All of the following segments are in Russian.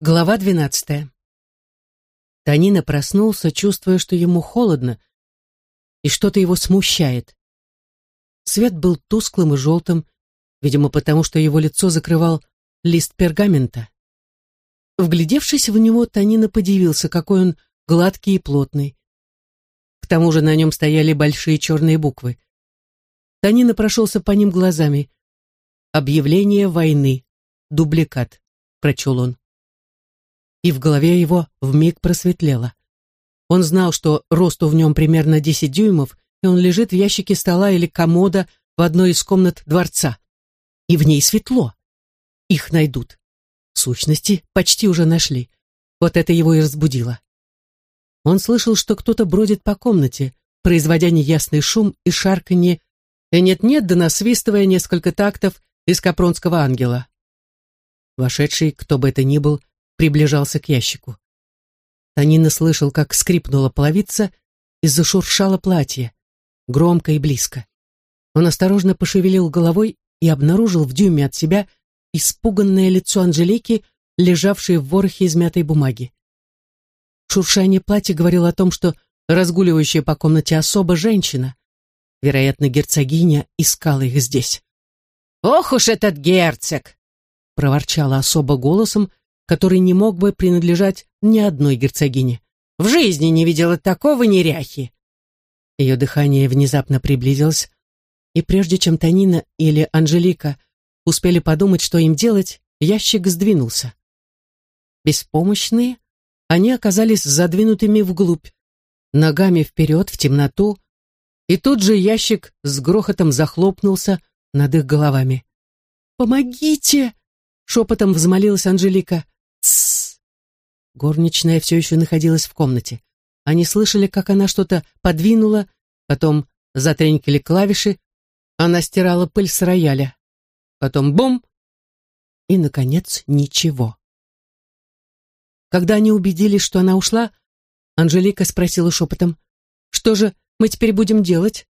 Глава двенадцатая. Танина проснулся, чувствуя, что ему холодно, и что-то его смущает. Свет был тусклым и желтым, видимо, потому что его лицо закрывал лист пергамента. Вглядевшись в него, Танина подивился, какой он гладкий и плотный. К тому же на нем стояли большие черные буквы. Танина прошелся по ним глазами. «Объявление войны. Дубликат», — прочел он и в голове его вмиг просветлело. Он знал, что росту в нем примерно 10 дюймов, и он лежит в ящике стола или комода в одной из комнат дворца. И в ней светло. Их найдут. Сущности, почти уже нашли. Вот это его и разбудило. Он слышал, что кто-то бродит по комнате, производя неясный шум и шарканье, и нет-нет, да насвистывая несколько тактов из капронского ангела. Вошедший, кто бы это ни был, приближался к ящику. Танина слышал, как скрипнула половица и зашуршало платье, громко и близко. Он осторожно пошевелил головой и обнаружил в дюйме от себя испуганное лицо Анжелики, лежавшее в ворохе измятой бумаги. Шуршание платья говорило о том, что разгуливающая по комнате особа женщина, вероятно, герцогиня, искала их здесь. «Ох уж этот герцог!» — проворчала особа голосом, который не мог бы принадлежать ни одной герцогине. В жизни не видела такого неряхи. Ее дыхание внезапно приблизилось, и прежде чем Танина или Анжелика успели подумать, что им делать, ящик сдвинулся. Беспомощные, они оказались задвинутыми вглубь, ногами вперед, в темноту, и тут же ящик с грохотом захлопнулся над их головами. «Помогите!» — шепотом взмолилась Анжелика. Горничная все еще находилась в комнате. Они слышали, как она что-то подвинула, потом затренькали клавиши, она стирала пыль с рояля. Потом бум! И, наконец, ничего. Когда они убедились, что она ушла, Анжелика спросила шепотом, «Что же мы теперь будем делать?»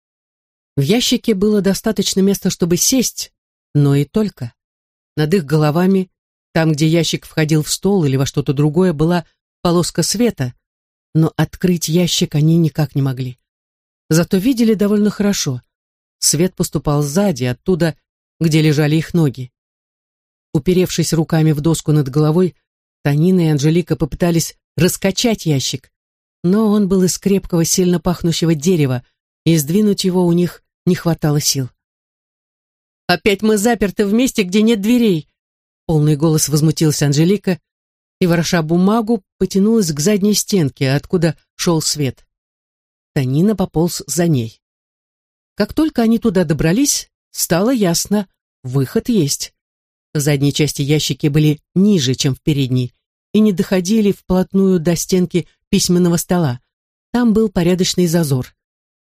В ящике было достаточно места, чтобы сесть, но и только. Над их головами там, где ящик входил в стол или во что-то другое, была полоска света, но открыть ящик они никак не могли. Зато видели довольно хорошо. Свет поступал сзади, оттуда, где лежали их ноги. Уперевшись руками в доску над головой, Танина и Анжелика попытались раскачать ящик, но он был из крепкого, сильно пахнущего дерева, и сдвинуть его у них не хватало сил. «Опять мы заперты в месте, где нет дверей», полный голос возмутился Анжелика и, вороша бумагу, потянулась к задней стенке, откуда шел свет. Танина пополз за ней. Как только они туда добрались, стало ясно, выход есть. В задней части ящики были ниже, чем в передней, и не доходили вплотную до стенки письменного стола. Там был порядочный зазор.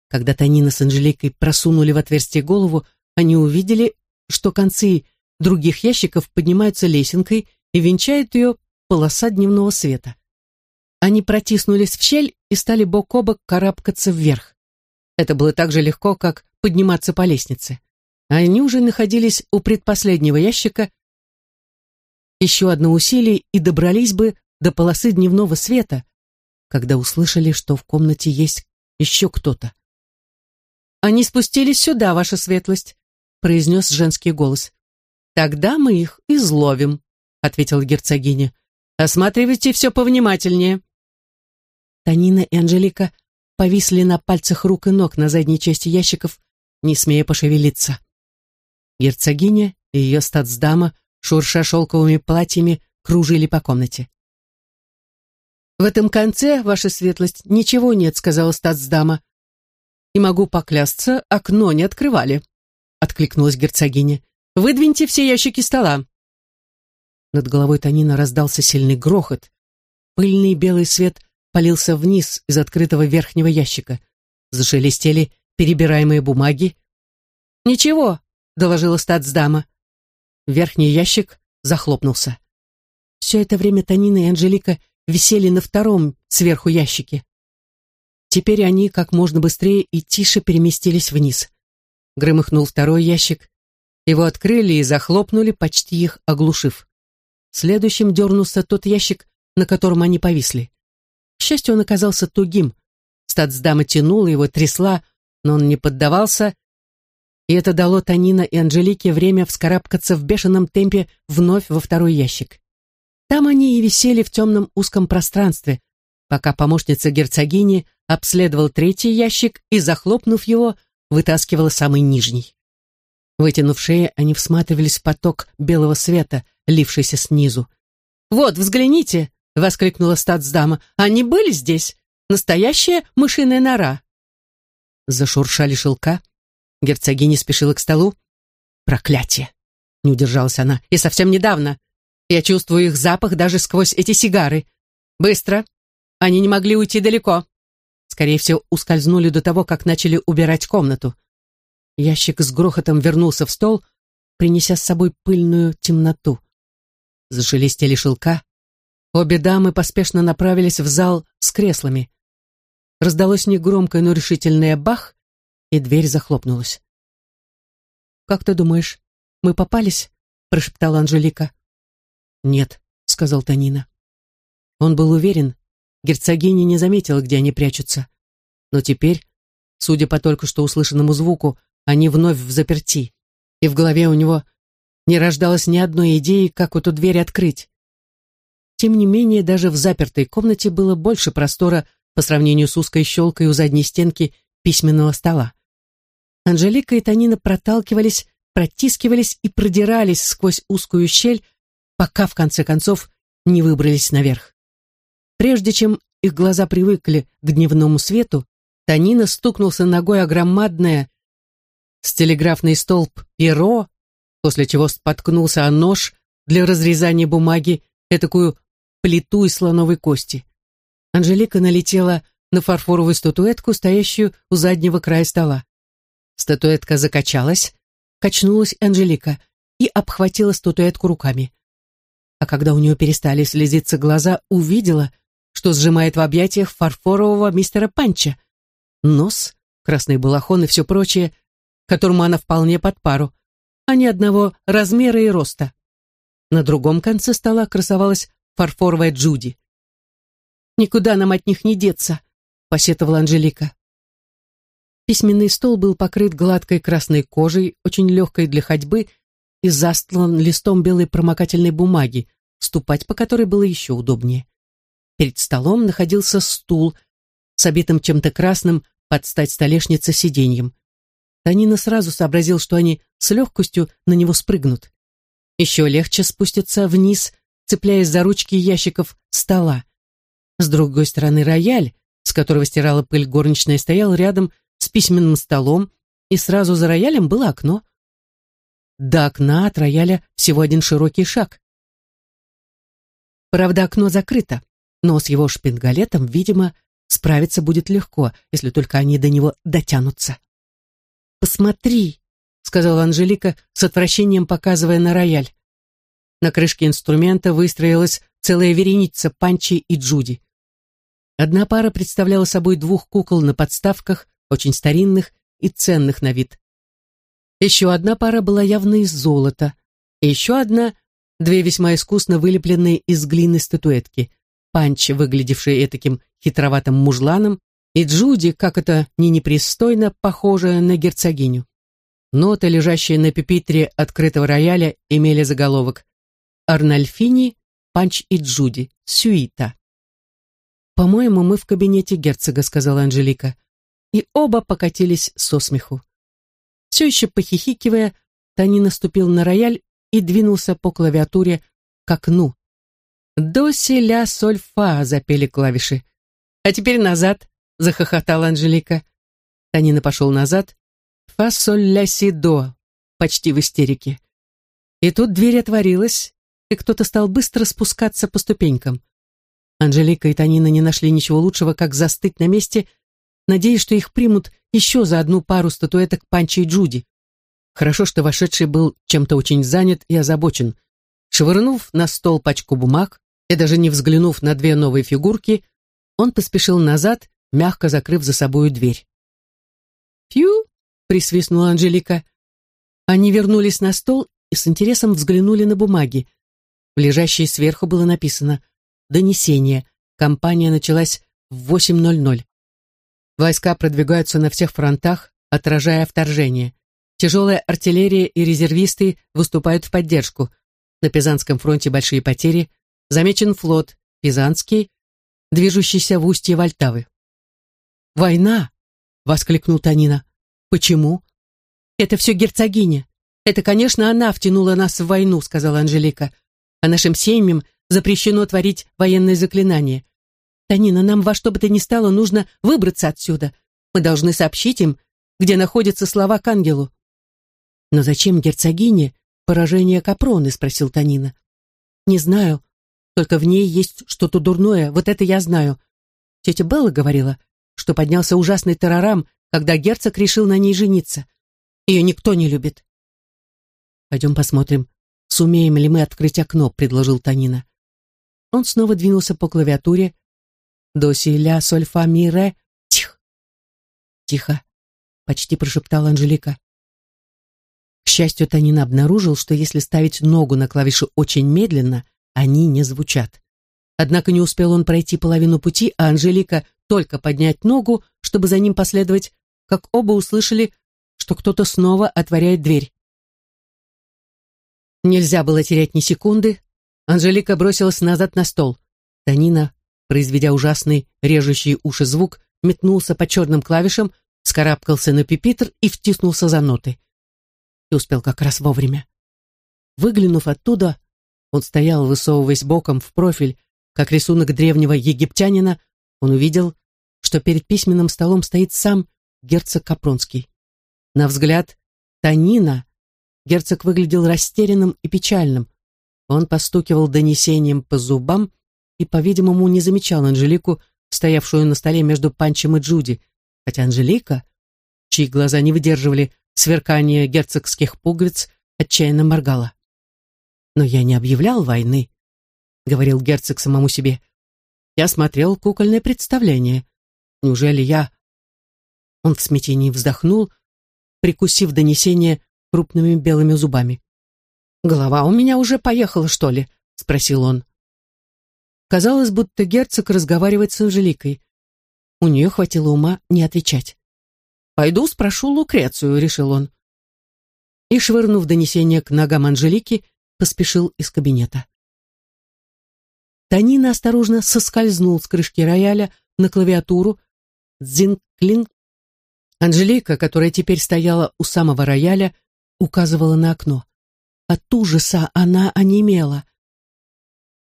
Когда Танина с Анжеликой просунули в отверстие голову, они увидели, что концы других ящиков поднимаются лесенкой и венчает ее полоса дневного света. Они протиснулись в щель и стали бок о бок карабкаться вверх. Это было так же легко, как подниматься по лестнице. Они уже находились у предпоследнего ящика. Еще одно усилие и добрались бы до полосы дневного света, когда услышали, что в комнате есть еще кто-то. «Они спустились сюда, ваша светлость», — произнес женский голос. «Тогда мы их изловим», — ответила герцогиня. «Осматривайте все повнимательнее». Танина и Анжелика повисли на пальцах рук и ног на задней части ящиков, не смея пошевелиться. Герцогиня и ее статсдама, шурша шелковыми платьями, кружили по комнате. «В этом конце, ваша светлость, ничего нет», — сказала статсдама. «И могу поклясться, окно не открывали», — откликнулась герцогиня. Выдвиньте все ящики стола!» Над головой Танина раздался сильный грохот. Пыльный белый свет полился вниз из открытого верхнего ящика. Зашелестели перебираемые бумаги. «Ничего», — доложила статсдама. Верхний ящик захлопнулся. Все это время Танина и Анжелика висели на втором сверху ящике. Теперь они как можно быстрее и тише переместились вниз. Громыхнул второй ящик, его открыли и захлопнули, почти их оглушив. Следующим дернулся тот ящик, на котором они повисли. К счастью, он оказался тугим. Статсдама тянула его, трясла, но он не поддавался, и это дало Танина и Анжелике время вскарабкаться в бешеном темпе вновь во второй ящик. Там они и висели в темном узком пространстве, пока помощница герцогини обследовал третий ящик и, захлопнув его, вытаскивала самый нижний. Вытянув шеи, они всматривались в поток белого света, лившийся снизу. «Вот, взгляните!» — воскликнула статсдама. «Они были здесь! Настоящая мышиная нора!» Зашуршали шелка. Герцогиня спешила к столу. «Проклятие!» — не удержалась она. «И совсем недавно. Я чувствую их запах даже сквозь эти сигары. Быстро! Они не могли уйти далеко!» Скорее всего, ускользнули до того, как начали убирать комнату. Ящик с грохотом вернулся в стол, принеся с собой пыльную темноту. Зашелестели шелка. Обе дамы поспешно направились в зал с креслами. Раздалось негромкое, но решительное бах, и дверь захлопнулась. «Как ты думаешь, мы попались?» — прошептала Анжелика. «Нет», — сказал Танина. Он был уверен, герцогиня не заметила, где они прячутся. Но теперь, судя по только что услышанному звуку, они вновь в заперти, и в голове у него не рождалось ни одной идеи, как эту дверь открыть. Тем не менее, даже в запертой комнате было больше простора по сравнению с узкой щелкой у задней стенки письменного стола. Анжелика и Танина проталкивались, протискивались и продирались сквозь узкую щель, пока в конце концов не выбрались наверх. Прежде чем их глаза привыкли к дневному свету, Танина стукнулся ногой о громадное с телеграфный столб перо, после чего споткнулся о нож для разрезания бумаги, этакую плиту из слоновой кости. Анжелика налетела на фарфоровую статуэтку, стоящую у заднего края стола. Статуэтка закачалась, качнулась Анжелика и обхватила статуэтку руками. А когда у нее перестали слезиться глаза, увидела, что сжимает в объятиях фарфорового мистера Панча. Нос, красный балахон и все прочее которому она вполне под пару, а не одного размера и роста. На другом конце стола красовалась фарфоровая Джуди. «Никуда нам от них не деться», — посетовала Анжелика. Письменный стол был покрыт гладкой красной кожей, очень легкой для ходьбы, и застлан листом белой промокательной бумаги, ступать по которой было еще удобнее. Перед столом находился стул с обитым чем-то красным под стать столешнице сиденьем. Танина сразу сообразил, что они с легкостью на него спрыгнут. Еще легче спуститься вниз, цепляясь за ручки ящиков стола. С другой стороны рояль, с которого стирала пыль горничная, стоял рядом с письменным столом, и сразу за роялем было окно. До окна от рояля всего один широкий шаг. Правда, окно закрыто, но с его шпингалетом, видимо, справиться будет легко, если только они до него дотянутся. «Посмотри», — сказала Анжелика с отвращением, показывая на рояль. На крышке инструмента выстроилась целая вереница Панчи и Джуди. Одна пара представляла собой двух кукол на подставках, очень старинных и ценных на вид. Еще одна пара была явно из золота, и еще одна — две весьма искусно вылепленные из глины статуэтки. Панч, выглядевший таким хитроватым мужланом, и Джуди, как это ни непристойно, похожая на герцогиню. Ноты, лежащие на пепитре открытого рояля, имели заголовок «Арнольфини, Панч и Джуди, сюита». «По-моему, мы в кабинете герцога», — сказала Анжелика. И оба покатились со смеху. Все еще похихикивая, Тони наступил на рояль и двинулся по клавиатуре к окну. «До, си, ля, соль, фа» запели клавиши. «А теперь назад», — захохотала Анжелика. Танина пошел назад. «Фа, соль, ля, си, до», почти в истерике. И тут дверь отворилась, и кто-то стал быстро спускаться по ступенькам. Анжелика и Танина не нашли ничего лучшего, как застыть на месте, надеясь, что их примут еще за одну пару статуэток Панчи и Джуди. Хорошо, что вошедший был чем-то очень занят и озабочен. Швырнув на стол пачку бумаг и даже не взглянув на две новые фигурки, он поспешил назад мягко закрыв за собою дверь. «Фью!» — присвистнула Анжелика. Они вернулись на стол и с интересом взглянули на бумаги. В лежащей сверху было написано «Донесение. Компания началась в 8.00. Войска продвигаются на всех фронтах, отражая вторжение. Тяжелая артиллерия и резервисты выступают в поддержку. На Пизанском фронте большие потери. Замечен флот, Пизанский, движущийся в устье Вольтавы. «Война!» — воскликнул Танина. «Почему?» «Это все герцогиня. Это, конечно, она втянула нас в войну», — сказала Анжелика. «А нашим семьям запрещено творить военные заклинания. Танина, нам во что бы то ни стало нужно выбраться отсюда. Мы должны сообщить им, где находятся слова к ангелу». «Но зачем герцогине поражение Капроны?» — спросил Танина. «Не знаю. Только в ней есть что-то дурное, вот это я знаю. Тетя Белла говорила, что поднялся ужасный террорам, когда герцог решил на ней жениться. Ее никто не любит. «Пойдем посмотрим, сумеем ли мы открыть окно», — предложил Танина. Он снова двинулся по клавиатуре. «До ля соль фа ми ре». Тихо. Тихо, почти прошептала Анжелика. К счастью, Танина обнаружил, что если ставить ногу на клавишу очень медленно, они не звучат. Однако не успел он пройти половину пути, а Анжелика только поднять ногу, чтобы за ним последовать, как оба услышали, что кто-то снова отворяет дверь. Нельзя было терять ни секунды. Анжелика бросилась назад на стол. Танина, произведя ужасный, режущий уши звук, метнулся по черным клавишам, скарабкался на пипитр и втиснулся за ноты. И успел как раз вовремя. Выглянув оттуда, он стоял, высовываясь боком в профиль, как рисунок древнего египтянина, он увидел, что перед письменным столом стоит сам герцог Капронский. На взгляд Танина герцог выглядел растерянным и печальным. Он постукивал донесением по зубам и, по-видимому, не замечал Анжелику, стоявшую на столе между Панчем и Джуди, хотя Анжелика, чьи глаза не выдерживали сверкания герцогских пуговиц, отчаянно моргала. «Но я не объявлял войны», — говорил герцог самому себе. «Я смотрел кукольное представление. Неужели я...» Он в смятении вздохнул, прикусив донесение крупными белыми зубами. «Голова у меня уже поехала, что ли?» — спросил он. Казалось, будто герцог разговаривает с Анжеликой. У нее хватило ума не отвечать. «Пойду спрошу Лукрецию», — решил он. И, швырнув донесение к ногам Анжелики, поспешил из кабинета. Танина осторожно соскользнул с крышки рояля на клавиатуру. Дзинклинг. Анжелика, которая теперь стояла у самого рояля, указывала на окно. От ужаса она онемела.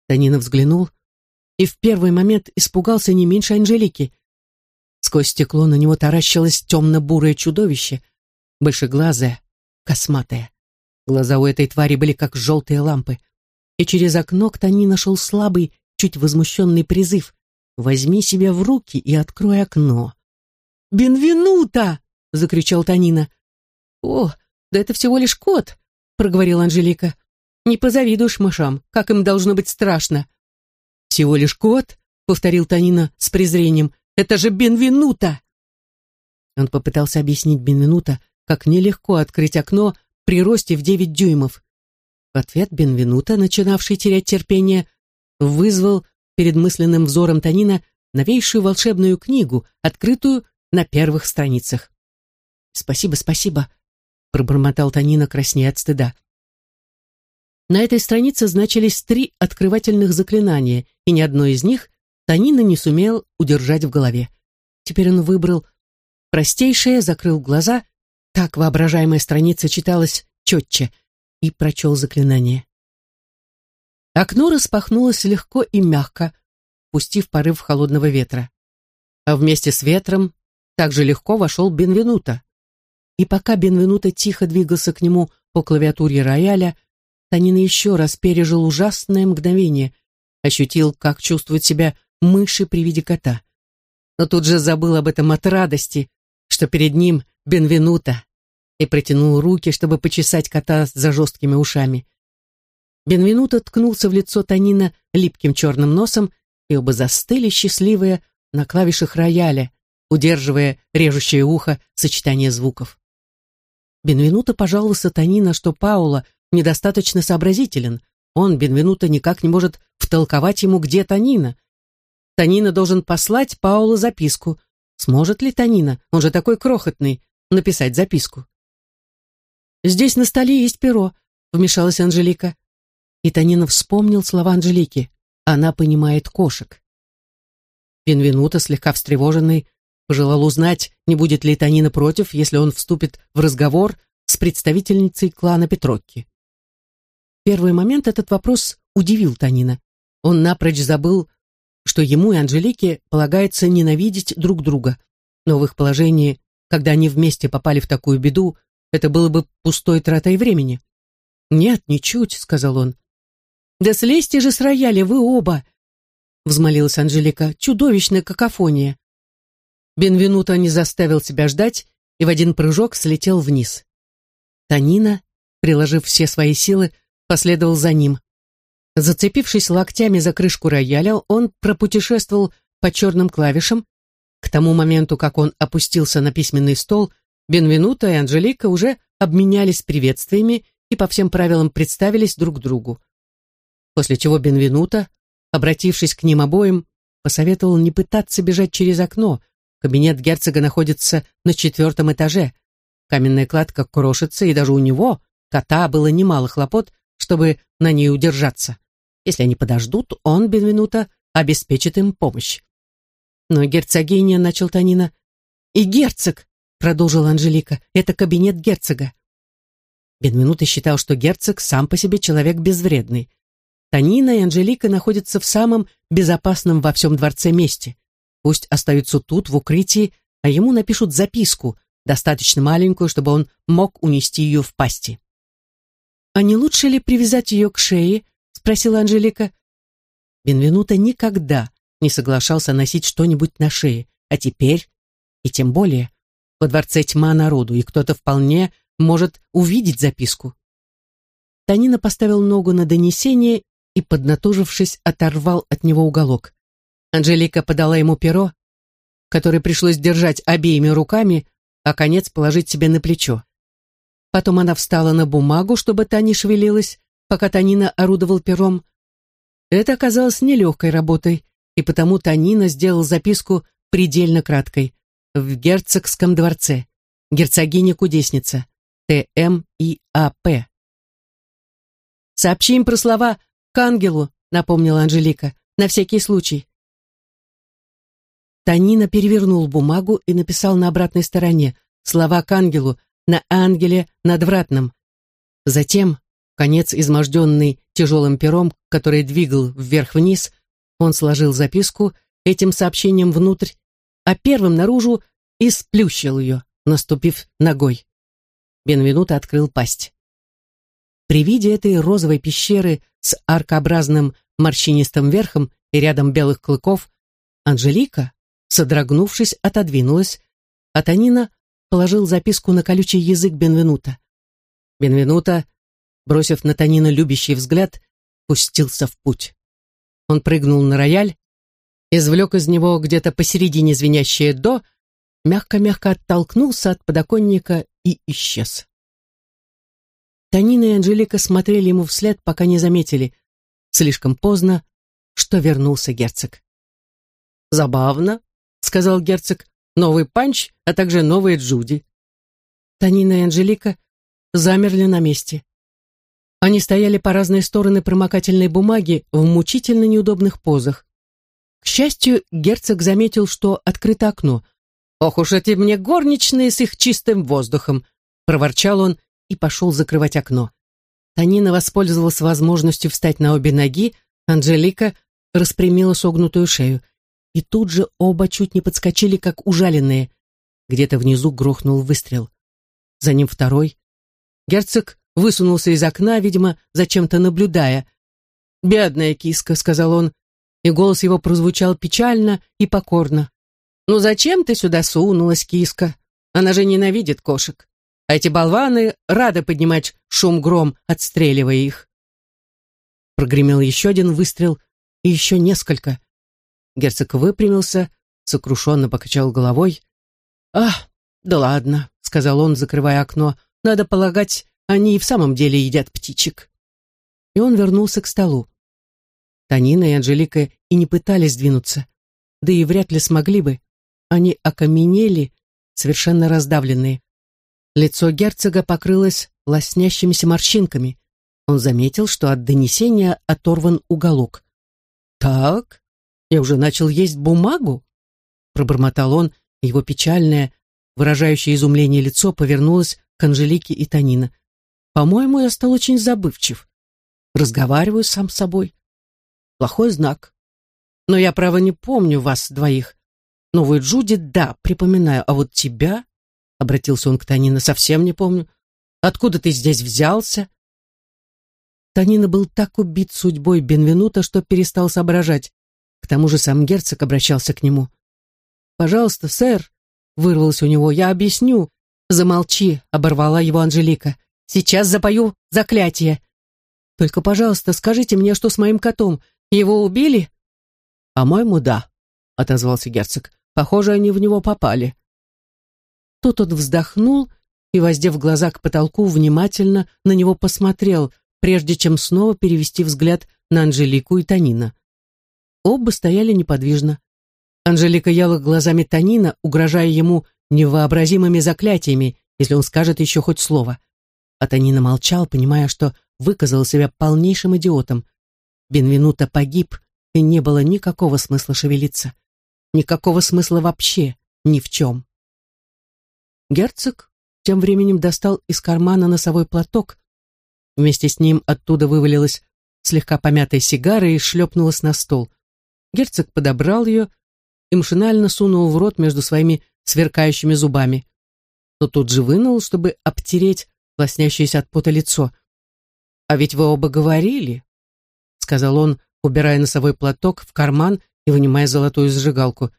Танина взглянул и в первый момент испугался не меньше Анжелики. Сквозь стекло на него таращилось темно-бурое чудовище, большеглазое, косматое. Глаза у этой твари были как желтые лампы. И через окно к Тони нашел слабый, чуть возмущенный призыв. «Возьми себя в руки и открой окно». «Бенвенута!» — закричал Танина. «О, да это всего лишь кот!» — проговорила Анжелика. «Не позавидуешь мышам, как им должно быть страшно». «Всего лишь кот?» — повторил Танина с презрением. «Это же Бенвенута!» Он попытался объяснить Бенвенута, как нелегко открыть окно, при росте в девять дюймов. В ответ Бенвенуто, начинавший терять терпение, вызвал перед мысленным взором Танина новейшую волшебную книгу, открытую на первых страницах. «Спасибо, спасибо», — пробормотал Танина, краснея от стыда. На этой странице значились три открывательных заклинания, и ни одно из них Танина не сумел удержать в голове. Теперь он выбрал простейшее, закрыл глаза так воображаемая страница читалась четче и прочел заклинание. Окно распахнулось легко и мягко, пустив порыв холодного ветра. А вместе с ветром также легко вошел Бенвенуто. И пока Бенвенуто тихо двигался к нему по клавиатуре рояля, Танин еще раз пережил ужасное мгновение, ощутил, как чувствует себя мыши при виде кота. Но тут же забыл об этом от радости, что перед ним Бенвенуто, и протянул руки, чтобы почесать кота за жесткими ушами. Бенвенуто ткнулся в лицо Танина липким черным носом, и оба застыли, счастливые, на клавишах рояля, удерживая режущее ухо сочетание звуков. Бенвенуто пожаловался Танина, что Паула недостаточно сообразителен, он, Бенвенуто, никак не может втолковать ему, где Танина. Танина должен послать Паулу записку. Сможет ли Танина, он же такой крохотный, написать записку? «Здесь на столе есть перо», — вмешалась Анжелика. И Танина вспомнил слова Анжелики. Она понимает кошек. Бенвенуто, слегка встревоженный, пожелал узнать, не будет ли Танина против, если он вступит в разговор с представительницей клана Петрокки. В первый момент этот вопрос удивил Танина. Он напрочь забыл, что ему и Анжелике полагается ненавидеть друг друга. Но в их положении, когда они вместе попали в такую беду, это было бы пустой тратой времени. «Нет, ничуть», — сказал он. «Да слезьте же с рояля, вы оба!» — взмолилась Анжелика. «Чудовищная какофония!» Бенвенуто не заставил себя ждать и в один прыжок слетел вниз. Танина, приложив все свои силы, последовал за ним. Зацепившись локтями за крышку рояля, он пропутешествовал по черным клавишам. К тому моменту, как он опустился на письменный стол, Бенвенуто и Анжелика уже обменялись приветствиями и по всем правилам представились друг другу. После чего Бенвенуто, обратившись к ним обоим, посоветовал не пытаться бежать через окно. Кабинет герцога находится на четвертом этаже. Каменная кладка крошится, и даже у него, кота, было немало хлопот, чтобы на ней удержаться. Если они подождут, он, Бенвенуто, обеспечит им помощь. Но герцогиня, начал Танина. И герцог, продолжила Анжелика, это кабинет герцога. Бенвенуто считал, что герцог сам по себе человек безвредный. Танина и Анжелика находятся в самом безопасном во всем дворце месте. Пусть остаются тут, в укрытии, а ему напишут записку, достаточно маленькую, чтобы он мог унести ее в пасти. «А не лучше ли привязать ее к шее?» спросила Анжелика. Бенвенуто никогда не соглашался носить что-нибудь на шее, а теперь, и тем более, во дворце тьма народу, и кто-то вполне может увидеть записку. Танина поставил ногу на донесение и, поднатужившись, оторвал от него уголок. Анжелика подала ему перо, которое пришлось держать обеими руками, а конец положить себе на плечо. Потом она встала на бумагу, чтобы та не шевелилась, пока Танина орудовал пером. Это оказалось нелегкой работой, и потому Танина сделал записку предельно краткой. В герцогском дворце. Герцогиня-кудесница. Т.М. и А.П. «Сообщи им про слова к ангелу», — напомнила Анжелика, — «на всякий случай». Танина перевернул бумагу и написал на обратной стороне слова к ангелу, на ангеле надвратном. Затем, Конец, изможденный тяжелым пером, который двигал вверх-вниз, он сложил записку этим сообщением внутрь, а первым наружу и сплющил ее, наступив ногой. Бенвенуто открыл пасть. При виде этой розовой пещеры с аркообразным морщинистым верхом и рядом белых клыков, Анжелика, содрогнувшись, отодвинулась, а Танина положил записку на колючий язык Бенвенута. Бенвенуто бросив на Танина любящий взгляд, пустился в путь. Он прыгнул на рояль, извлек из него где-то посередине звенящее «до», мягко-мягко оттолкнулся от подоконника и исчез. Танина и Анжелика смотрели ему вслед, пока не заметили, слишком поздно, что вернулся герцог. «Забавно», — сказал герцог, — «новый панч, а также новая Джуди». Танина и Анжелика замерли на месте. Они стояли по разные стороны промокательной бумаги в мучительно неудобных позах. К счастью, герцог заметил, что открыто окно. «Ох уж эти мне горничные с их чистым воздухом!» — проворчал он и пошел закрывать окно. Танина воспользовалась возможностью встать на обе ноги, Анжелика распрямила согнутую шею. И тут же оба чуть не подскочили, как ужаленные. Где-то внизу грохнул выстрел. За ним второй. Герцог высунулся из окна, видимо, зачем-то наблюдая. «Бедная киска», — сказал он, и голос его прозвучал печально и покорно. «Ну зачем ты сюда сунулась, киска? Она же ненавидит кошек. А эти болваны рады поднимать шум-гром, отстреливая их». Прогремел еще один выстрел, и еще несколько. Герцог выпрямился, сокрушенно покачал головой. «Ах, да ладно», — сказал он, закрывая окно, — «надо полагать, они и в самом деле едят птичек. и он вернулся к столу. Танина и Анжелика и не пытались двинуться, да и вряд ли смогли бы. Они окаменели, совершенно раздавленные. Лицо герцога покрылось лоснящимися морщинками. Он заметил, что от донесения оторван уголок. «Так, я уже начал есть бумагу?» Пробормотал он, его печальное, выражающее изумление лицо повернулось к Анжелике и Танина. «По-моему, я стал очень забывчив. Разговариваю сам с собой. Плохой знак. Но я, право, не помню вас двоих. Новую Джуди, да, припоминаю, а вот тебя...» Обратился он к Танина. «Совсем не помню. Откуда ты здесь взялся?» Танина был так убит судьбой Бенвенута, что перестал соображать. К тому же сам герцог обращался к нему. «Пожалуйста, сэр», — вырвалось у него, — «я объясню». «Замолчи», — оборвала его Анжелика. «Сейчас запою заклятие. Только, пожалуйста, скажите мне, что с моим котом. Его убили?» «По-моему, да», — отозвался герцог. «Похоже, они в него попали». Тут он вздохнул и, воздев глаза к потолку, внимательно на него посмотрел, прежде чем снова перевести взгляд на Анжелику и Танина. Оба стояли неподвижно. Анжелика яла глазами Танина, угрожая ему невообразимыми заклятиями, если он скажет еще хоть слово. А Танина молчал, понимая, что выказал себя полнейшим идиотом. Бенвенуто погиб, и не было никакого смысла шевелиться. Никакого смысла вообще ни в чем. Герцог тем временем достал из кармана носовой платок. Вместе с ним оттуда вывалилась слегка помятая сигара и шлепнулась на стол. Герцог подобрал ее и машинально сунул в рот между своими сверкающими зубами. Но тут же вынул, чтобы обтереть лоснящееся от пота лицо. «А ведь вы оба говорили», — сказал он, убирая носовой платок в карман и вынимая золотую зажигалку.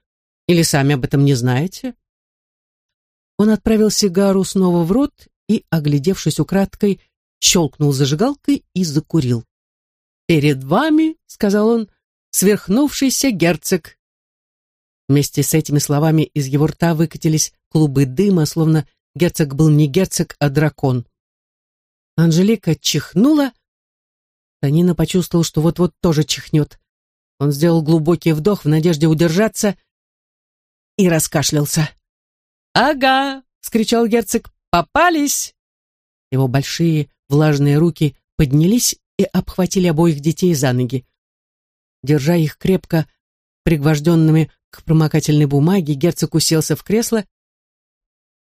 «Или сами об этом не знаете?» Он отправил сигару снова в рот и, оглядевшись украдкой, щелкнул зажигалкой и закурил. «Перед вами», — сказал он, — «сверхнувшийся герцог Вместе с этими словами из его рта выкатились клубы дыма, словно герцог был не герцог, а дракон. Анжелика чихнула. Танина почувствовал, что вот-вот тоже чихнет. Он сделал глубокий вдох в надежде удержаться и раскашлялся. «Ага!» — скричал герцог. «Попались!» Его большие влажные руки поднялись и обхватили обоих детей за ноги. Держа их крепко, пригвожденными к промокательной бумаге, герцог уселся в кресло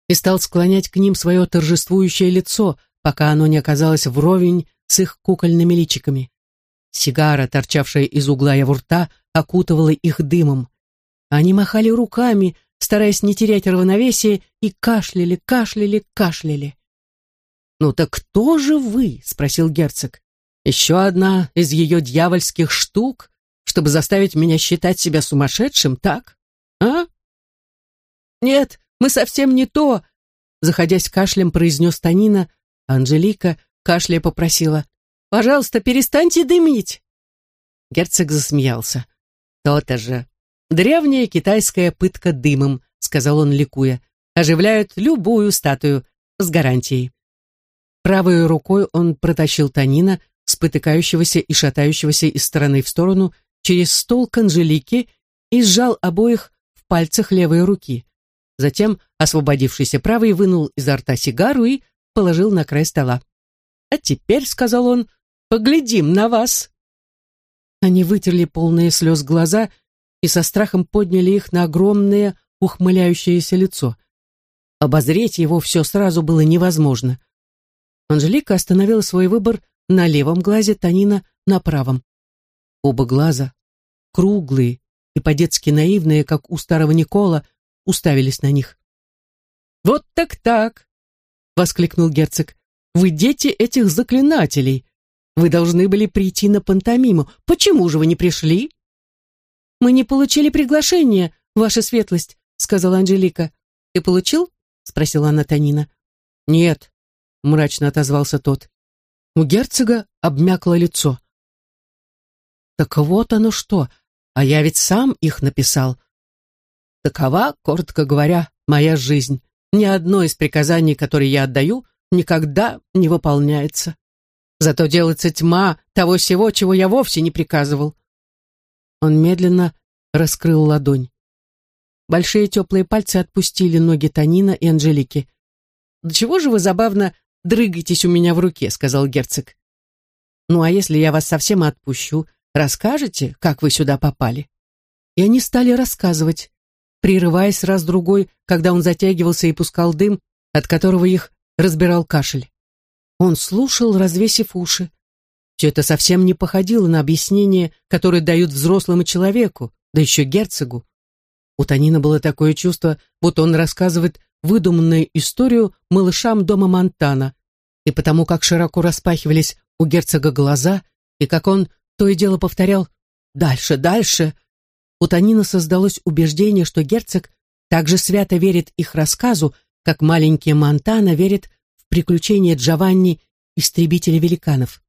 и стал склонять к ним свое торжествующее лицо, пока оно не оказалось вровень с их кукольными личиками. Сигара, торчавшая из угла его рта, окутывала их дымом. Они махали руками, стараясь не терять равновесие, и кашляли, кашляли, кашляли. «Ну так кто же вы?» — спросил герцог. «Еще одна из ее дьявольских штук, чтобы заставить меня считать себя сумасшедшим, так? А? Нет, мы совсем не то, заходясь кашлем, произнес Танина, Анжелика, кашляя, попросила. Пожалуйста, перестаньте дымить. Герцог засмеялся. То-то же. Древняя китайская пытка дымом, сказал он, ликуя. Оживляют любую статую с гарантией. Правой рукой он протащил Танина, спотыкающегося и шатающегося из стороны в сторону, через стол к Анжелике и сжал обоих в пальцах левой руки. Затем, освободившийся правый, вынул изо рта сигару и положил на край стола. «А теперь», — сказал он, — «поглядим на вас». Они вытерли полные слез глаза и со страхом подняли их на огромное ухмыляющееся лицо. Обозреть его все сразу было невозможно. Анжелика остановила свой выбор на левом глазе, Танина на правом. Оба глаза, круглые и по-детски наивные, как у старого Никола, уставились на них. «Вот так-так!» — воскликнул герцог. «Вы дети этих заклинателей. Вы должны были прийти на пантомиму. Почему же вы не пришли?» «Мы не получили приглашение, ваша светлость», — сказала Анжелика. «Ты получил?» — спросила она Танина. «Нет», — мрачно отозвался тот. У герцога обмякло лицо. Так вот оно что, а я ведь сам их написал. Такова, коротко говоря, моя жизнь. Ни одно из приказаний, которые я отдаю, никогда не выполняется. Зато делается тьма того всего, чего я вовсе не приказывал. Он медленно раскрыл ладонь. Большие теплые пальцы отпустили ноги Танина и Анжелики. «Да чего же вы забавно дрыгаетесь у меня в руке?» — сказал герцог. «Ну а если я вас совсем отпущу, расскажете, как вы сюда попали?» И они стали рассказывать, прерываясь раз-другой, когда он затягивался и пускал дым, от которого их разбирал кашель. Он слушал, развесив уши. Все это совсем не походило на объяснение, которое дают взрослому человеку, да еще герцогу. У Танина было такое чувство, будто он рассказывает выдуманную историю малышам дома Монтана, и потому как широко распахивались у герцога глаза, и как он то и дело повторял «дальше, дальше», у Танина создалось убеждение, что герцог также свято верит их рассказу, как маленький Монтана верит в приключения Джованни, истребителя великанов.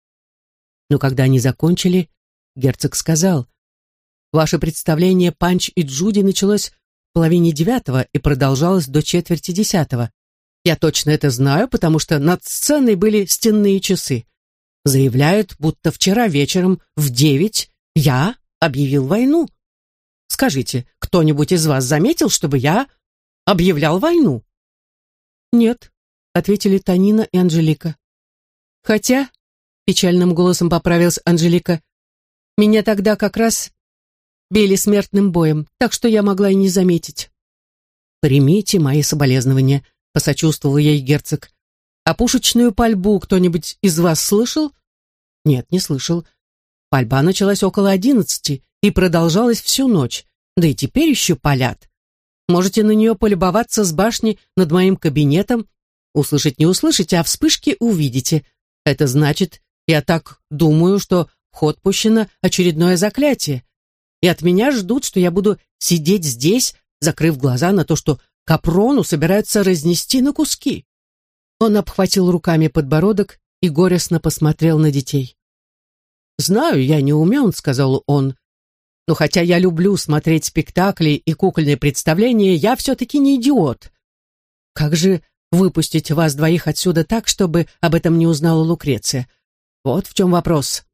Но когда они закончили, герцог сказал, «Ваше представление «Панч и Джуди» началось в половине девятого и продолжалось до четверти десятого. Я точно это знаю, потому что над сценой были стенные часы. Заявляют, будто вчера вечером в девять я объявил войну. Скажите, кто-нибудь из вас заметил, чтобы я объявлял войну?» «Нет», — ответили Танина и Анжелика. «Хотя», — печальным голосом поправилась Анжелика, «меня тогда как раз били смертным боем, так что я могла и не заметить». «Примите мои соболезнования», — посочувствовал ей герцог. «А пушечную пальбу кто-нибудь из вас слышал?» «Нет, не слышал. Пальба началась около одиннадцати и продолжалась всю ночь, да и теперь еще палят. Можете на нее полюбоваться с башни над моим кабинетом. Услышать не услышите, а вспышки увидите. Это значит, я так думаю, что в ход пущено очередное заклятие. И от меня ждут, что я буду сидеть здесь, закрыв глаза на то, что Капрону собираются разнести на куски. Он обхватил руками подбородок и горестно посмотрел на детей. «Знаю, я не умен», — сказал он, но хотя я люблю смотреть спектакли и кукольные представления, я все-таки не идиот. Как же выпустить вас двоих отсюда так, чтобы об этом не узнала Лукреция? Вот в чем вопрос.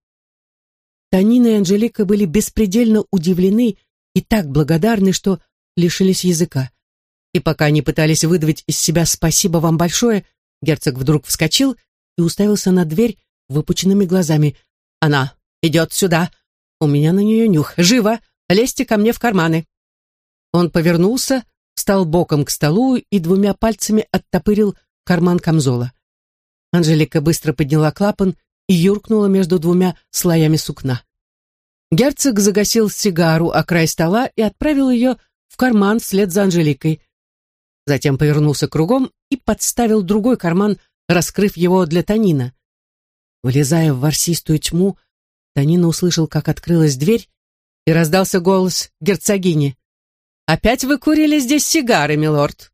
Танина и Анжелика были беспредельно удивлены и так благодарны, что лишились языка. И пока они пытались выдавить из себя «спасибо вам большое», герцог вдруг вскочил и уставился на дверь выпученными глазами. «Она идет сюда!» У меня на нее нюх. Живо! Лезьте ко мне в карманы!» Он повернулся, стал боком к столу и двумя пальцами оттопырил карман камзола. Анжелика быстро подняла клапан и юркнула между двумя слоями сукна. Герцог загасил сигару о край стола и отправил ее в карман вслед за Анжеликой. Затем повернулся кругом и подставил другой карман, раскрыв его для Танина. Вылезая в ворсистую тьму, Танина услышал, как открылась дверь, и раздался голос герцогини. «Опять вы курили здесь сигары, милорд?»